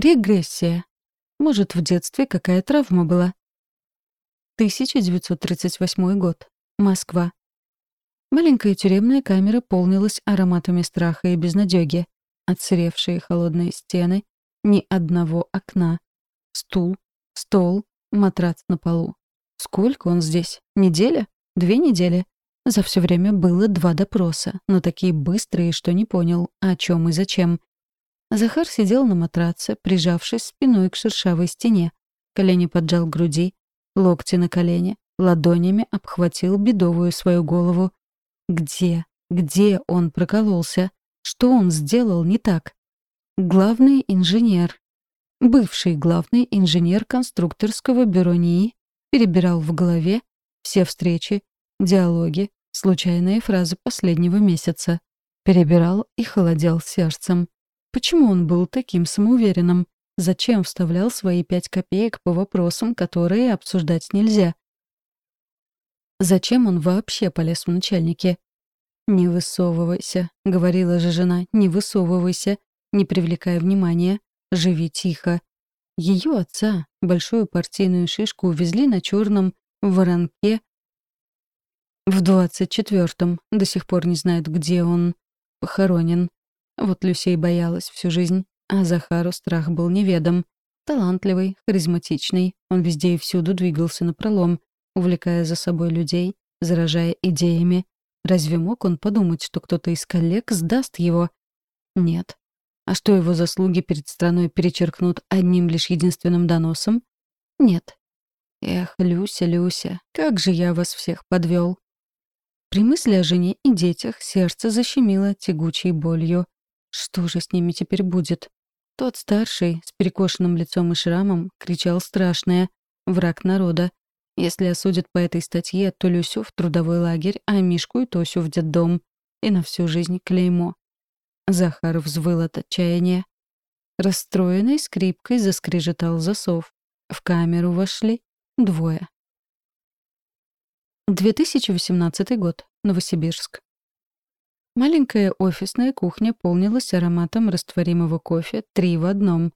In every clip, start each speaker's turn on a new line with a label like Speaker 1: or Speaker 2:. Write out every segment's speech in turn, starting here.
Speaker 1: Регрессия. Может, в детстве какая травма была? 1938 год. Москва. Маленькая тюремная камера полнилась ароматами страха и безнадёги. Отсыревшие холодные стены, ни одного окна. Стул, стол, матрац на полу. Сколько он здесь? Неделя? Две недели? За все время было два допроса, но такие быстрые, что не понял, о чем и зачем. Захар сидел на матраце, прижавшись спиной к шершавой стене. Колени поджал груди, локти на колени, ладонями обхватил бедовую свою голову. Где, где он прокололся? Что он сделал не так? Главный инженер, бывший главный инженер конструкторского бюро НИИ, перебирал в голове все встречи, диалоги, случайные фразы последнего месяца. Перебирал и холодел сердцем. Почему он был таким самоуверенным? Зачем вставлял свои пять копеек по вопросам, которые обсуждать нельзя? Зачем он вообще полез в начальники? «Не высовывайся», — говорила же жена, — «не высовывайся, не привлекая внимания, живи тихо». Ее отца, большую партийную шишку, увезли на черном воронке в двадцать четвертом. До сих пор не знают, где он похоронен. Вот Люсей боялась всю жизнь, а Захару страх был неведом. Талантливый, харизматичный, он везде и всюду двигался напролом, увлекая за собой людей, заражая идеями. Разве мог он подумать, что кто-то из коллег сдаст его? Нет. А что его заслуги перед страной перечеркнут одним лишь единственным доносом? Нет. Эх, Люся, Люся, как же я вас всех подвел. При мысли о жене и детях сердце защемило тягучей болью. Что же с ними теперь будет? Тот старший, с перекошенным лицом и шрамом, кричал страшное «Враг народа». Если осудят по этой статье, то Люсю в трудовой лагерь, а Мишку и Тосю в детдом. И на всю жизнь клеймо. Захар взвыл от отчаяния. Расстроенный скрипкой заскрежетал засов. В камеру вошли двое. 2018 год. Новосибирск. Маленькая офисная кухня полнилась ароматом растворимого кофе три в одном.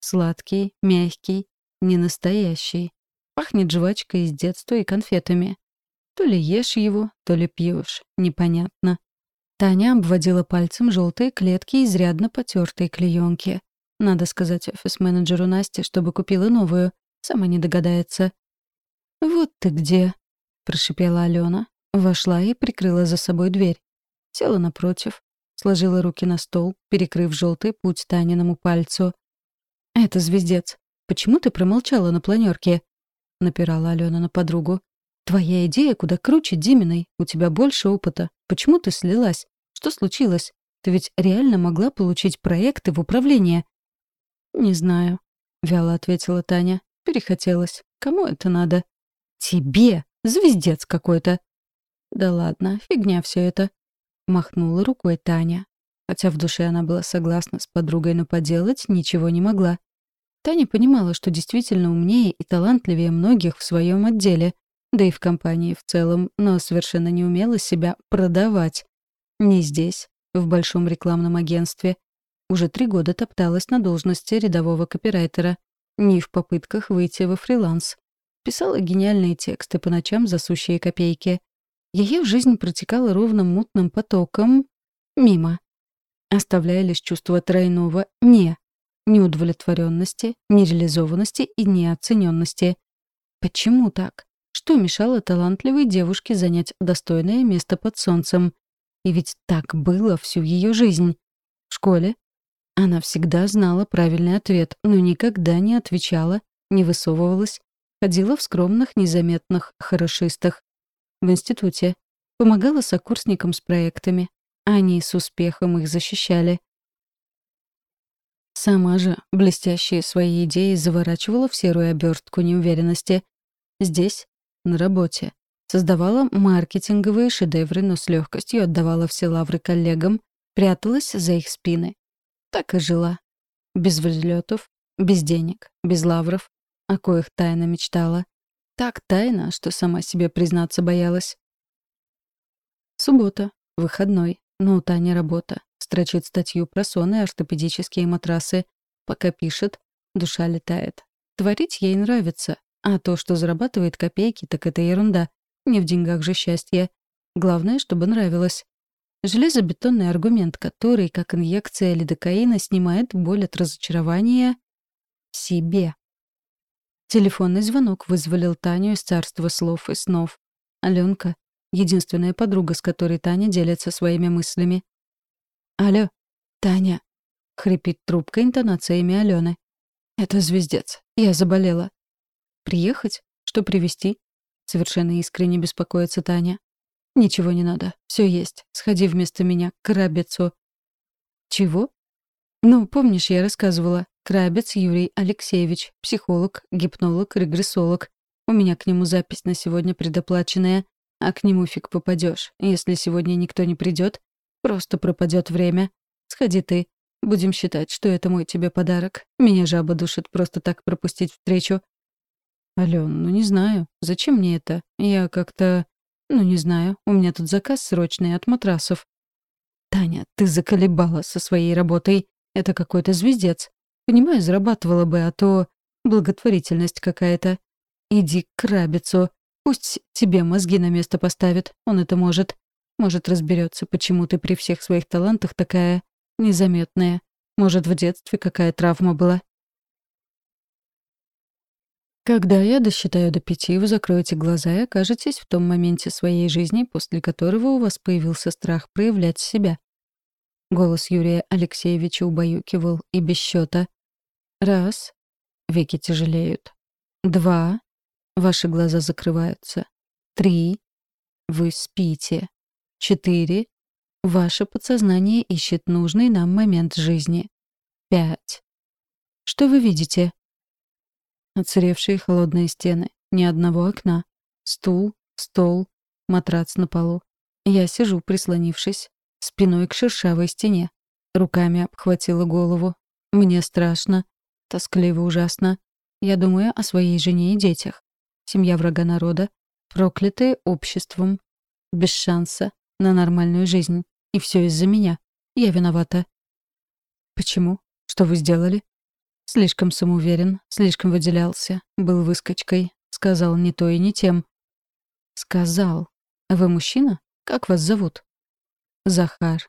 Speaker 1: Сладкий, мягкий, ненастоящий. Пахнет жвачкой из детства и конфетами. То ли ешь его, то ли пьешь, непонятно. Таня обводила пальцем желтые клетки изрядно потертой клеенки. Надо сказать офис-менеджеру Насте, чтобы купила новую. Сама не догадается. «Вот ты где!» — прошипела Алена. Вошла и прикрыла за собой дверь. Села напротив, сложила руки на стол, перекрыв желтый путь Таниному пальцу. «Это звездец. Почему ты промолчала на планерке? напирала Алена на подругу. «Твоя идея куда круче Диминой. У тебя больше опыта. Почему ты слилась? Что случилось? Ты ведь реально могла получить проекты в управление». «Не знаю», — вяло ответила Таня. «Перехотелось. Кому это надо?» «Тебе! Звездец какой-то!» «Да ладно, фигня все это. Махнула рукой Таня. Хотя в душе она была согласна с подругой, но поделать ничего не могла. Таня понимала, что действительно умнее и талантливее многих в своем отделе, да и в компании в целом, но совершенно не умела себя продавать. Не здесь, в большом рекламном агентстве. Уже три года топталась на должности рядового копирайтера, не в попытках выйти во фриланс. Писала гениальные тексты по ночам за сущие копейки. Ее жизнь протекала ровным мутным потоком мимо, оставляя лишь чувство тройного «не» — неудовлетворенности, нереализованности и неоцененности. Почему так? Что мешало талантливой девушке занять достойное место под солнцем? И ведь так было всю ее жизнь. В школе она всегда знала правильный ответ, но никогда не отвечала, не высовывалась, ходила в скромных, незаметных хорошистах в институте. Помогала сокурсникам с проектами. Они с успехом их защищали. Сама же блестящие свои идеи заворачивала в серую обертку неуверенности. Здесь, на работе. Создавала маркетинговые шедевры, но с легкостью отдавала все лавры коллегам, пряталась за их спины. Так и жила. Без взлетов, без денег, без лавров, о коих тайно мечтала. Так тайно, что сама себе признаться боялась. Суббота, выходной, но у Тани работа. Строчит статью про сон и ортопедические матрасы. Пока пишет, Душа летает. Творить ей нравится. А то, что зарабатывает копейки, так это ерунда. Не в деньгах же счастье. Главное, чтобы нравилось. Железобетонный аргумент, который, как инъекция лидокаина, снимает боль от разочарования в себе. Телефонный звонок вызволил Таню из царства слов и снов. Аленка — единственная подруга, с которой Таня делится своими мыслями. «Алло, Таня», — хрипит трубка интонациями Алены. «Это звездец. Я заболела». «Приехать? Что привезти?» Совершенно искренне беспокоится Таня. «Ничего не надо. Все есть. Сходи вместо меня к Крабецу». «Чего?» «Ну, помнишь, я рассказывала. Крабец Юрий Алексеевич, психолог, гипнолог, регрессолог. У меня к нему запись на сегодня предоплаченная, а к нему фиг попадешь. Если сегодня никто не придет, просто пропадет время. Сходи ты. Будем считать, что это мой тебе подарок. Меня жаба душит просто так пропустить встречу. Ален, ну не знаю. Зачем мне это? Я как-то... Ну не знаю. У меня тут заказ срочный от матрасов. Таня, ты заколебала со своей работой. Это какой-то звездец. Понимаю, зарабатывала бы, а то благотворительность какая-то. Иди к крабицу. Пусть тебе мозги на место поставит. Он это может. Может, разберется, почему ты при всех своих талантах такая незаметная. Может, в детстве какая травма была. Когда я досчитаю до пяти, вы закроете глаза и окажетесь в том моменте своей жизни, после которого у вас появился страх проявлять себя. Голос Юрия Алексеевича убаюкивал и без счета. Раз. Веки тяжелеют. Два. Ваши глаза закрываются. Три. Вы спите. Четыре. Ваше подсознание ищет нужный нам момент жизни. Пять. Что вы видите? Отсыревшие холодные стены. Ни одного окна. Стул, стол, матрац на полу. Я сижу, прислонившись, спиной к шершавой стене. Руками обхватила голову. Мне страшно. Тоскливо ужасно. Я думаю о своей жене и детях. Семья врага народа, проклятые обществом, без шанса на нормальную жизнь. И все из-за меня. Я виновата. Почему? Что вы сделали? Слишком самоуверен, слишком выделялся, был выскочкой, сказал не то и не тем. Сказал. Вы мужчина? Как вас зовут? Захар.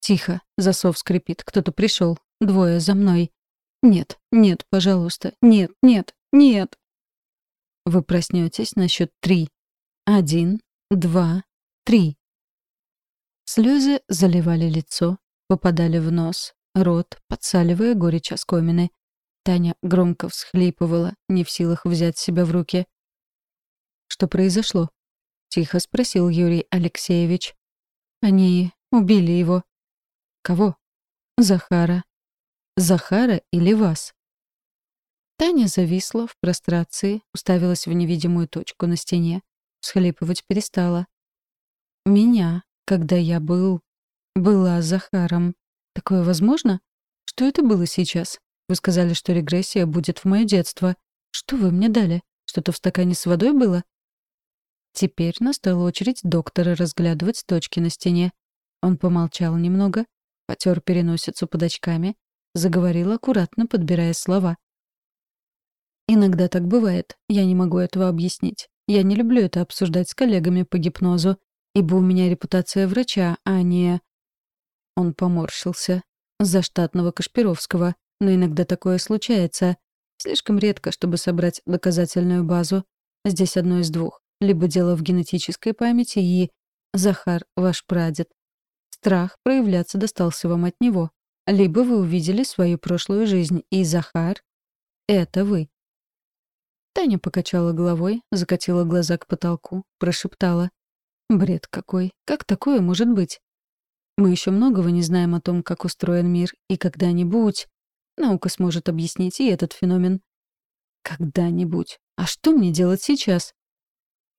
Speaker 1: Тихо, засов скрипит, кто-то пришел. Двое за мной. Нет, нет, пожалуйста, нет, нет, нет. Вы проснетесь на счет три. Один, два, три. Слезы заливали лицо, попадали в нос, рот, подсаливая горечь оскомины. Таня громко всхлипывала, не в силах взять себя в руки. «Что произошло?» — тихо спросил Юрий Алексеевич. «Они убили его». «Кого?» «Захара», Захара или вас?» Таня зависла в прострации, уставилась в невидимую точку на стене. Схлипывать перестала. «Меня, когда я был... была Захаром. Такое возможно? Что это было сейчас? Вы сказали, что регрессия будет в мое детство. Что вы мне дали? Что-то в стакане с водой было?» Теперь настала очередь доктора разглядывать точки на стене. Он помолчал немного, потер переносицу под очками, заговорил аккуратно, подбирая слова. Иногда так бывает. Я не могу этого объяснить. Я не люблю это обсуждать с коллегами по гипнозу, ибо у меня репутация врача, а не... Он поморщился. За штатного Кашпировского. Но иногда такое случается. Слишком редко, чтобы собрать доказательную базу. Здесь одно из двух. Либо дело в генетической памяти и... Захар, ваш прадед. Страх проявляться достался вам от него, либо вы увидели свою прошлую жизнь, и Захар — это вы. Таня покачала головой, закатила глаза к потолку, прошептала. «Бред какой! Как такое может быть? Мы еще многого не знаем о том, как устроен мир, и когда-нибудь наука сможет объяснить и этот феномен. Когда-нибудь. А что мне делать сейчас?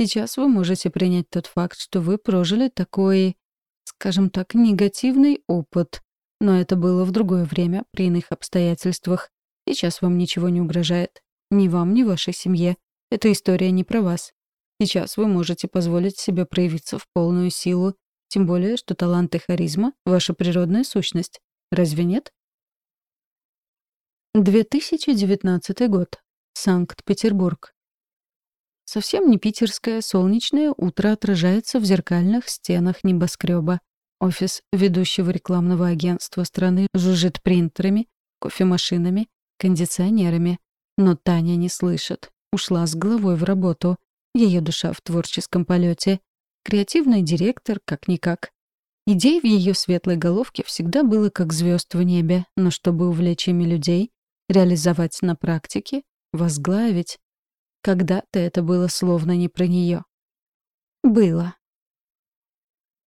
Speaker 1: Сейчас вы можете принять тот факт, что вы прожили такой, скажем так, негативный опыт. Но это было в другое время, при иных обстоятельствах. Сейчас вам ничего не угрожает. Ни вам, ни вашей семье. Эта история не про вас. Сейчас вы можете позволить себе проявиться в полную силу. Тем более, что талант и харизма — ваша природная сущность. Разве нет? 2019 год. Санкт-Петербург. Совсем не питерское солнечное утро отражается в зеркальных стенах небоскреба. Офис ведущего рекламного агентства страны жужжит принтерами, кофемашинами, кондиционерами. Но Таня не слышит. Ушла с головой в работу. Ее душа в творческом полете. Креативный директор, как-никак. Идей в ее светлой головке всегда было как звезд в небе, но чтобы увлечь ими людей, реализовать на практике, возглавить. Когда-то это было словно не про нее. Было.